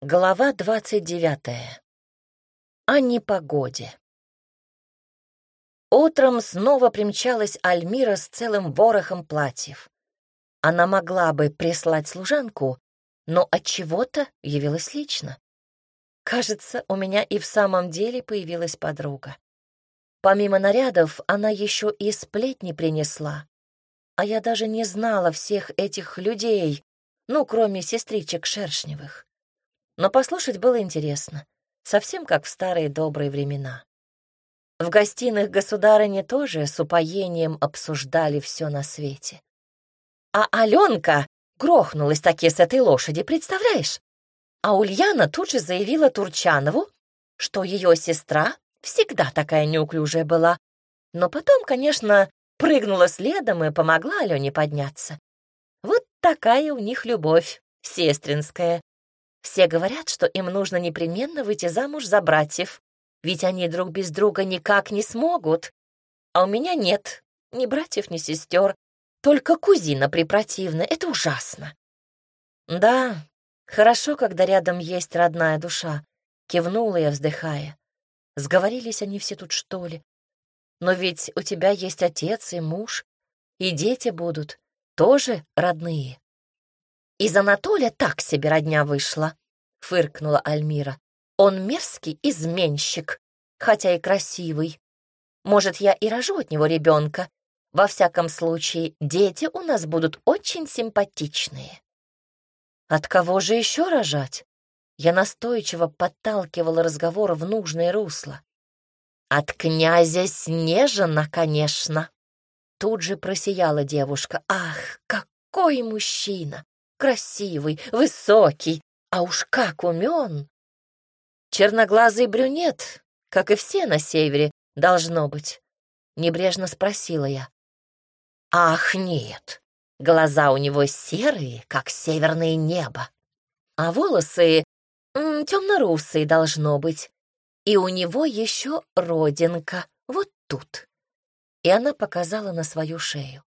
Глава двадцать девятая. О непогоде. Утром снова примчалась Альмира с целым ворохом платьев. Она могла бы прислать служанку, но от чего-то явилась лично. Кажется, у меня и в самом деле появилась подруга. Помимо нарядов, она еще и сплетни принесла. А я даже не знала всех этих людей, ну, кроме сестричек Шершневых но послушать было интересно, совсем как в старые добрые времена. В гостиных государыни тоже с упоением обсуждали все на свете. А Аленка грохнулась таки с этой лошади, представляешь? А Ульяна тут же заявила Турчанову, что ее сестра всегда такая неуклюжая была, но потом, конечно, прыгнула следом и помогла Алене подняться. Вот такая у них любовь сестринская. Все говорят, что им нужно непременно выйти замуж за братьев, ведь они друг без друга никак не смогут. А у меня нет ни братьев, ни сестер, только кузина припротивна. Это ужасно. Да, хорошо, когда рядом есть родная душа, кивнула я, вздыхая. Сговорились они все тут, что ли? Но ведь у тебя есть отец и муж, и дети будут, тоже родные. Из Анатолия так себе родня вышла, — фыркнула Альмира. Он мерзкий изменщик, хотя и красивый. Может, я и рожу от него ребенка. Во всяком случае, дети у нас будут очень симпатичные. От кого же еще рожать? Я настойчиво подталкивала разговор в нужное русло. От князя Снежина, конечно. Тут же просияла девушка. Ах, какой мужчина! Красивый, высокий, а уж как умен! Черноглазый брюнет, как и все на севере, должно быть. Небрежно спросила я. Ах, нет, глаза у него серые, как северное небо. А волосы темно-русые должно быть. И у него еще родинка, вот тут. И она показала на свою шею.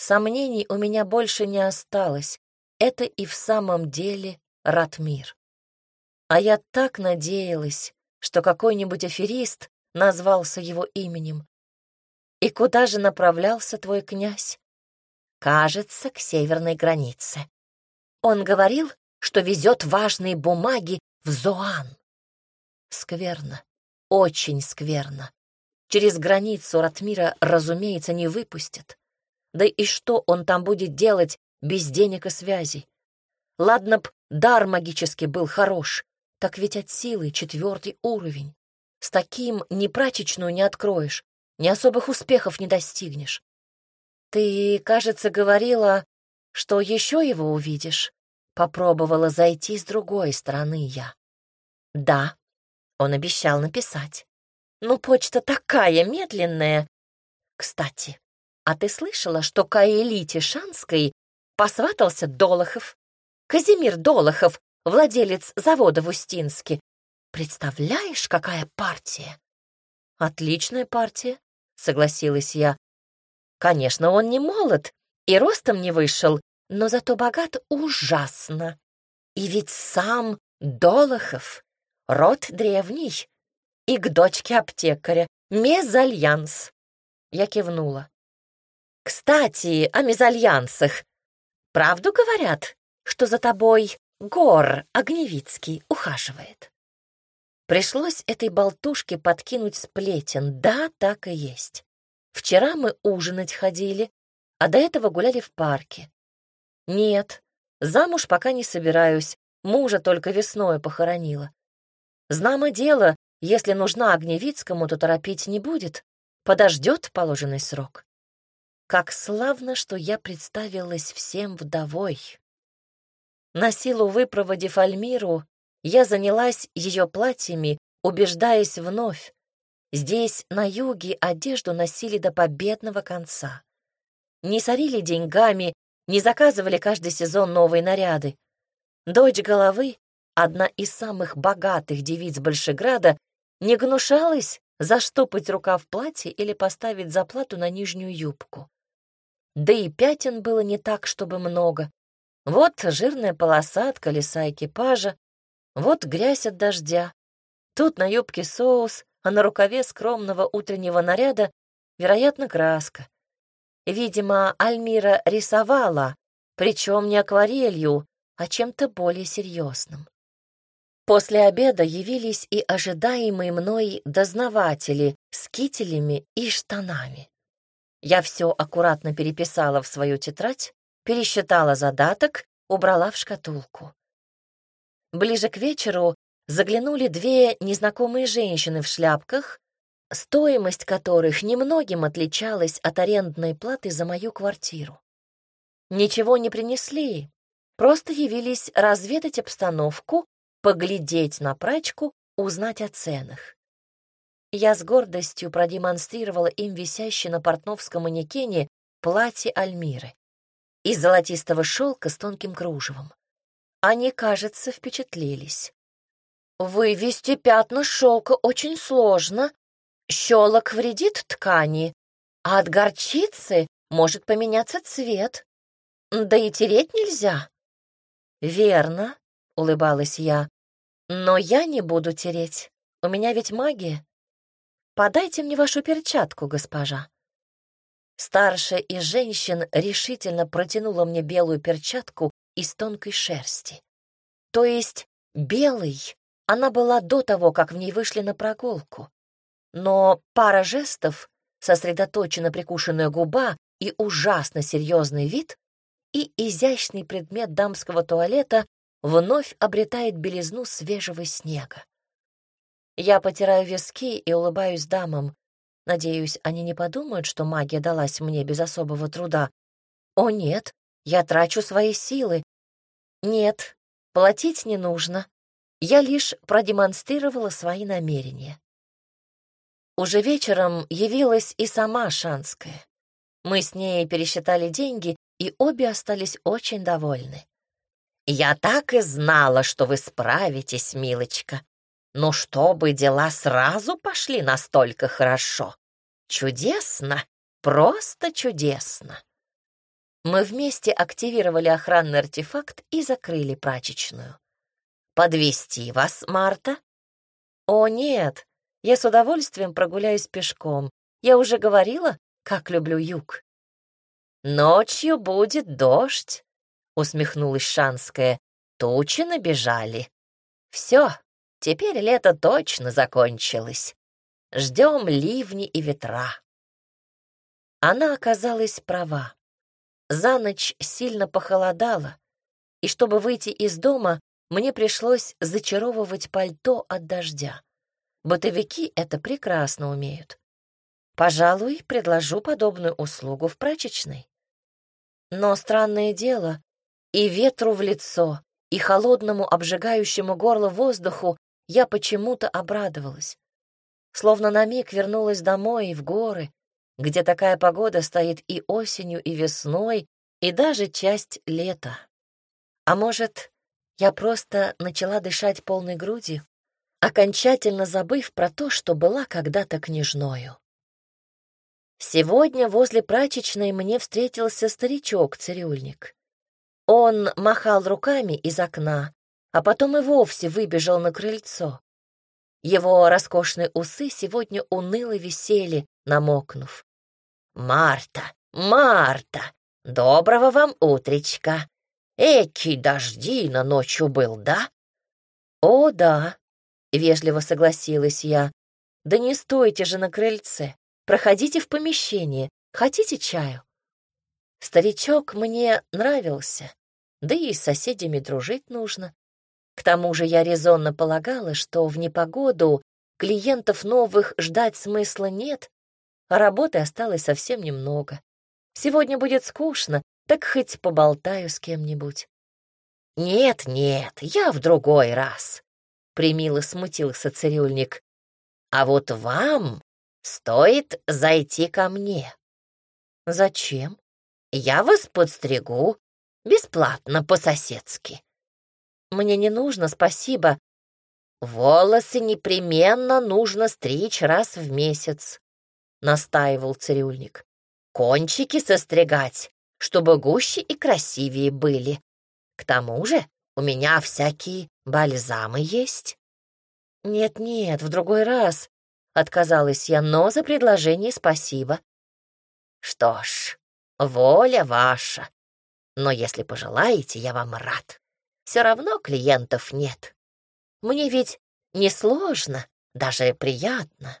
Сомнений у меня больше не осталось. Это и в самом деле Ратмир. А я так надеялась, что какой-нибудь аферист назвался его именем. И куда же направлялся твой князь? Кажется, к северной границе. Он говорил, что везет важные бумаги в Зоан. Скверно, очень скверно. Через границу Ратмира, разумеется, не выпустят. Да и что он там будет делать без денег и связей? Ладно б, дар магический был хорош, так ведь от силы четвертый уровень. С таким ни прачечную не откроешь, ни особых успехов не достигнешь. Ты, кажется, говорила, что еще его увидишь. Попробовала зайти с другой стороны я. Да, он обещал написать. Ну, почта такая медленная. Кстати, а ты слышала, что к Аэлите Шанской посватался Долохов? Казимир Долохов, владелец завода в Устинске. Представляешь, какая партия? Отличная партия, согласилась я. Конечно, он не молод и ростом не вышел, но зато богат ужасно. И ведь сам Долохов, род древний, и к дочке аптекаря, мезальянс. Я кивнула. Кстати, о мезальянсах. Правду говорят, что за тобой Гор Огневицкий ухаживает? Пришлось этой болтушке подкинуть сплетен. Да, так и есть. Вчера мы ужинать ходили, а до этого гуляли в парке. Нет, замуж пока не собираюсь, мужа только весной похоронила. Знамо дело, если нужна Огневицкому, то торопить не будет, подождет положенный срок. Как славно, что я представилась всем вдовой. На силу выпроводив Альмиру, я занялась ее платьями, убеждаясь вновь. Здесь, на юге, одежду носили до победного конца. Не сорили деньгами, не заказывали каждый сезон новые наряды. Дочь головы, одна из самых богатых девиц Большеграда, не гнушалась заштопать рукав платья или поставить заплату на нижнюю юбку да и пятен было не так, чтобы много. Вот жирная полоса от колеса экипажа, Вот грязь от дождя. Тут на юбке соус, а на рукаве скромного утреннего наряда, вероятно, краска. Видимо, Альмира рисовала, причем не акварелью, а чем-то более серьезным. После обеда явились и ожидаемые мной дознаватели с кителями и штанами. Я все аккуратно переписала в свою тетрадь, пересчитала задаток, убрала в шкатулку. Ближе к вечеру заглянули две незнакомые женщины в шляпках, стоимость которых немногим отличалась от арендной платы за мою квартиру. Ничего не принесли, просто явились разведать обстановку поглядеть на прачку, узнать о ценах. Я с гордостью продемонстрировала им висящее на портновском манекене платье Альмиры из золотистого шелка с тонким кружевом. Они, кажется, впечатлились. Вывести пятна шелка очень сложно. Щелок вредит ткани, а от горчицы может поменяться цвет. Да и тереть нельзя. Верно, — улыбалась я. «Но я не буду тереть. У меня ведь магия. Подайте мне вашу перчатку, госпожа». Старшая из женщин решительно протянула мне белую перчатку из тонкой шерсти. То есть белой она была до того, как в ней вышли на прогулку. Но пара жестов, сосредоточенно прикушенная губа и ужасно серьезный вид и изящный предмет дамского туалета вновь обретает белизну свежего снега. Я потираю виски и улыбаюсь дамам. Надеюсь, они не подумают, что магия далась мне без особого труда. О, нет, я трачу свои силы. Нет, платить не нужно. Я лишь продемонстрировала свои намерения. Уже вечером явилась и сама Шанская. Мы с ней пересчитали деньги, и обе остались очень довольны. «Я так и знала, что вы справитесь, милочка. Но чтобы дела сразу пошли настолько хорошо. Чудесно, просто чудесно». Мы вместе активировали охранный артефакт и закрыли прачечную. «Подвести вас, Марта?» «О, нет, я с удовольствием прогуляюсь пешком. Я уже говорила, как люблю юг». «Ночью будет дождь», усмехнулась Шанская. Тучи набежали. Все, теперь лето точно закончилось. Ждем ливни и ветра. Она оказалась права. За ночь сильно похолодало, и чтобы выйти из дома, мне пришлось зачаровывать пальто от дождя. Бытовики это прекрасно умеют. Пожалуй, предложу подобную услугу в прачечной. Но странное дело, и ветру в лицо, и холодному обжигающему горло воздуху я почему-то обрадовалась. Словно на миг вернулась домой и в горы, где такая погода стоит и осенью, и весной, и даже часть лета. А может, я просто начала дышать полной грудью, окончательно забыв про то, что была когда-то княжною. Сегодня возле прачечной мне встретился старичок-цирюльник. Он махал руками из окна, а потом и вовсе выбежал на крыльцо. Его роскошные усы сегодня уныло висели, намокнув. «Марта, Марта, доброго вам утречка! Эки дожди на ночью был, да?» «О, да», — вежливо согласилась я. «Да не стойте же на крыльце, проходите в помещение, хотите чаю?» Старичок мне нравился да и с соседями дружить нужно. К тому же я резонно полагала, что в непогоду клиентов новых ждать смысла нет, а работы осталось совсем немного. Сегодня будет скучно, так хоть поболтаю с кем-нибудь. «Нет, нет, я в другой раз», — примило смутился цирюльник. «А вот вам стоит зайти ко мне». «Зачем?» «Я вас подстригу, Бесплатно, по-соседски. Мне не нужно, спасибо. Волосы непременно нужно стричь раз в месяц, настаивал цирюльник. Кончики состригать, чтобы гуще и красивее были. К тому же у меня всякие Бальзамы есть?» «Нет-нет, в другой раз», — отказалась я, но за предложение спасибо. «Что ж, воля ваша. Но если пожелаете, я вам рад. Все равно клиентов нет. Мне ведь не сложно, даже приятно».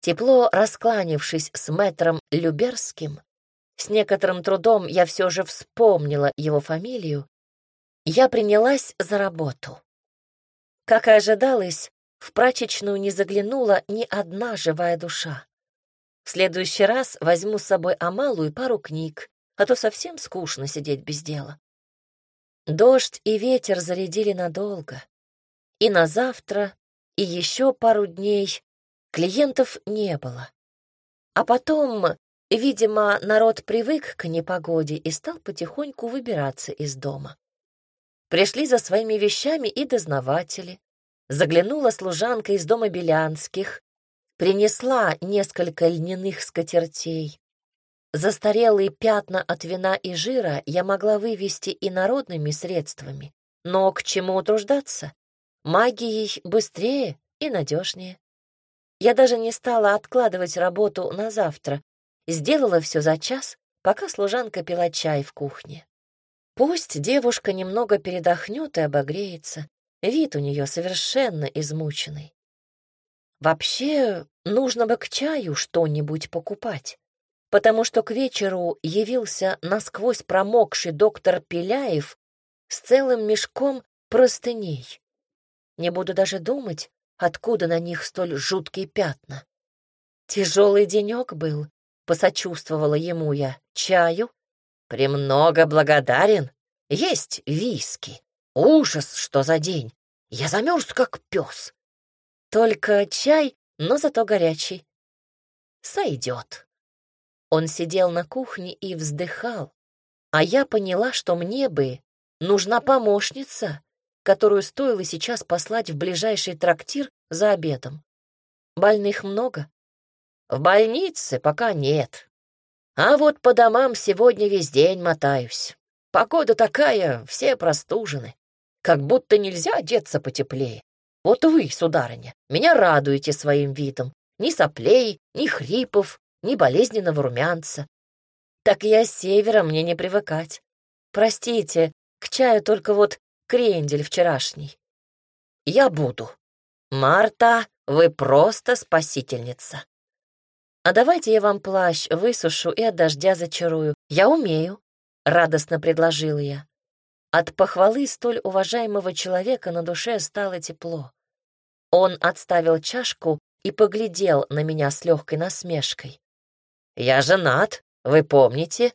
Тепло раскланившись с мэтром Люберским, с некоторым трудом я все же вспомнила его фамилию, я принялась за работу. Как и ожидалось, в прачечную не заглянула ни одна живая душа. В следующий раз возьму с собой Амалу и пару книг, а то совсем скучно сидеть без дела. Дождь и ветер зарядили надолго. И на завтра, и еще пару дней Клиентов не было. А потом, видимо, народ привык к непогоде и стал потихоньку выбираться из дома. Пришли за своими вещами и дознаватели. Заглянула служанка из дома Белянских, принесла несколько льняных скатертей. Застарелые пятна от вина и жира я могла вывести и народными средствами. Но к чему утруждаться? Магией быстрее и надежнее. Я даже не стала откладывать работу на завтра. Сделала все за час, пока служанка пила чай в кухне. Пусть девушка немного передохнет и обогреется. Вид у нее совершенно измученный. Вообще, нужно бы к чаю что-нибудь покупать, потому что к вечеру явился насквозь промокший доктор Пеляев с целым мешком простыней. Не буду даже думать, Откуда на них столь жуткие пятна? Тяжелый денек был, посочувствовала ему я. Чаю? Премного благодарен. Есть виски. Ужас, что за день. Я замерз, как пес. Только чай, но зато горячий. Сойдет. Он сидел на кухне и вздыхал, а я поняла, что мне бы нужна помощница, которую стоило сейчас послать в ближайший трактир за обедом. Больных много? В больнице пока нет. А вот по домам сегодня весь день мотаюсь. Погода такая, все простужены. Как будто нельзя одеться потеплее. Вот вы, сударыня, меня радуете своим видом. Ни соплей, ни хрипов, ни болезненного румянца. Так я с севера, мне не привыкать. Простите, к чаю только вот крендель вчерашний. Я буду. Марта, вы просто спасительница. А давайте я вам плащ высушу и от дождя зачарую. Я умею, — радостно предложила я. От похвалы столь уважаемого человека на душе стало тепло. Он отставил чашку и поглядел на меня с легкой насмешкой. «Я женат, вы помните?»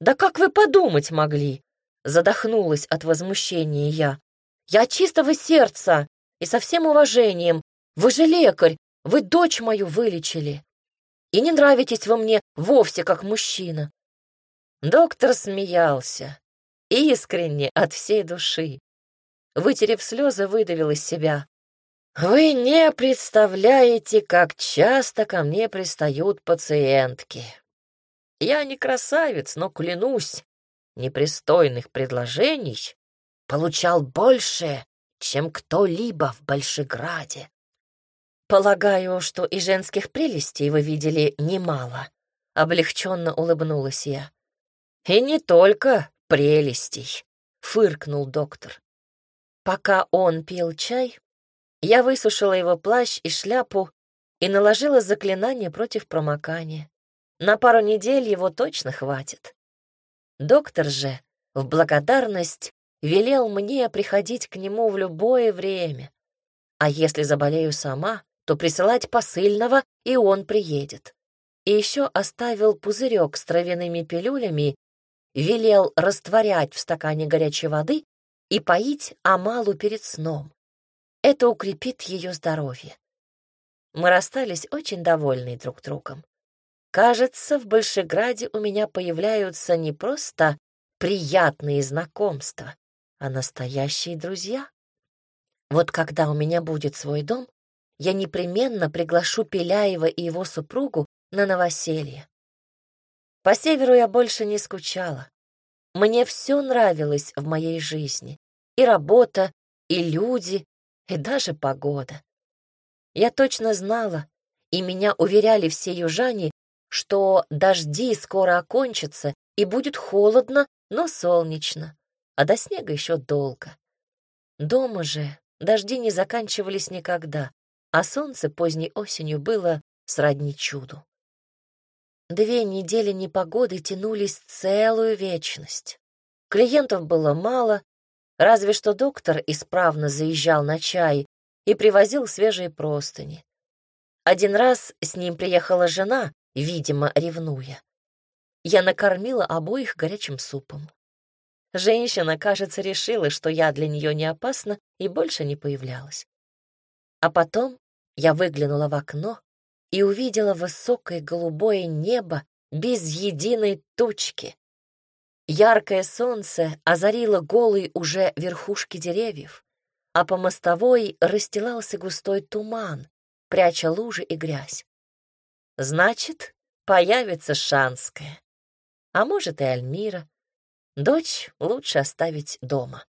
«Да как вы подумать могли? Задохнулась от возмущения я. «Я чистого сердца и со всем уважением. Вы же лекарь, вы дочь мою вылечили. И не нравитесь вы мне вовсе как мужчина». Доктор смеялся, искренне, от всей души. Вытерев слезы, выдавил из себя. «Вы не представляете, как часто ко мне пристают пациентки. Я не красавец, но клянусь, непристойных предложений получал больше, чем кто-либо в Большеграде. Полагаю, что и женских прелестей вы видели немало. Облегченно улыбнулась я. И не только прелестей, фыркнул доктор. Пока он пил чай, я высушила его плащ и шляпу и наложила заклинание против промокания. На пару недель его точно хватит. Доктор же в благодарность велел мне приходить к нему в любое время. А если заболею сама, то присылать посыльного, и он приедет. И еще оставил пузырек с травяными пилюлями, велел растворять в стакане горячей воды и поить Амалу перед сном. Это укрепит ее здоровье. Мы расстались очень довольны друг другом. Кажется, в Большеграде у меня появляются не просто приятные знакомства, а настоящие друзья. Вот когда у меня будет свой дом, я непременно приглашу Пеляева и его супругу на новоселье. По северу я больше не скучала. Мне все нравилось в моей жизни. И работа, и люди, и даже погода. Я точно знала, и меня уверяли все южане, что дожди скоро окончатся, и будет холодно, но солнечно, а до снега еще долго. Дома же дожди не заканчивались никогда, а солнце поздней осенью было сродни чуду. Две недели непогоды тянулись целую вечность. Клиентов было мало, разве что доктор исправно заезжал на чай и привозил свежие простыни. Один раз с ним приехала жена, видимо, ревнуя. Я накормила обоих горячим супом. Женщина, кажется, решила, что я для нее не опасна, и больше не появлялась. А потом я выглянула в окно и увидела высокое голубое небо без единой тучки. Яркое солнце озарило голые уже верхушки деревьев, а по мостовой расстилался густой туман, пряча лужи и грязь. Значит, появится Шанская. А может, и Альмира. Дочь лучше оставить дома.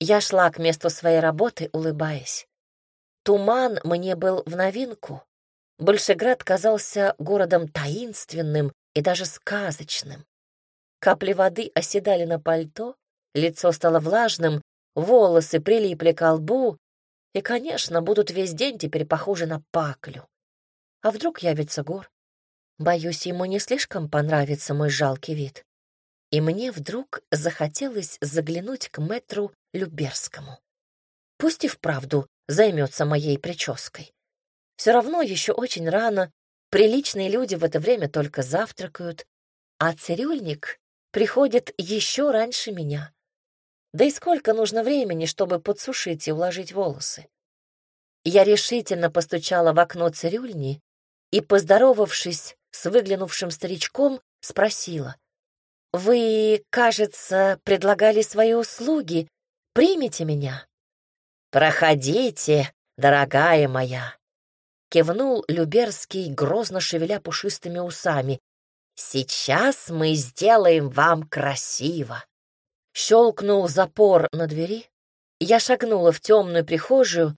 Я шла к месту своей работы, улыбаясь. Туман мне был в новинку. Большеград казался городом таинственным и даже сказочным. Капли воды оседали на пальто, лицо стало влажным, волосы прилипли к лбу и, конечно, будут весь день теперь похожи на паклю. А вдруг явится гор? Боюсь, ему не слишком понравится мой жалкий вид. И мне вдруг захотелось заглянуть к мэтру Люберскому. Пусть и вправду займется моей прической. Все равно еще очень рано, приличные люди в это время только завтракают, а цирюльник приходит еще раньше меня. Да и сколько нужно времени, чтобы подсушить и уложить волосы? Я решительно постучала в окно цирюльни и, поздоровавшись с выглянувшим старичком, спросила. «Вы, кажется, предлагали свои услуги. Примите меня?» «Проходите, дорогая моя!» Кивнул Люберский, грозно шевеля пушистыми усами. «Сейчас мы сделаем вам красиво!» Щелкнул запор на двери. Я шагнула в темную прихожую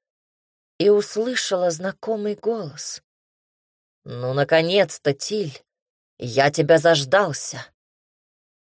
и услышала знакомый голос. «Ну, наконец-то, Тиль, я тебя заждался!»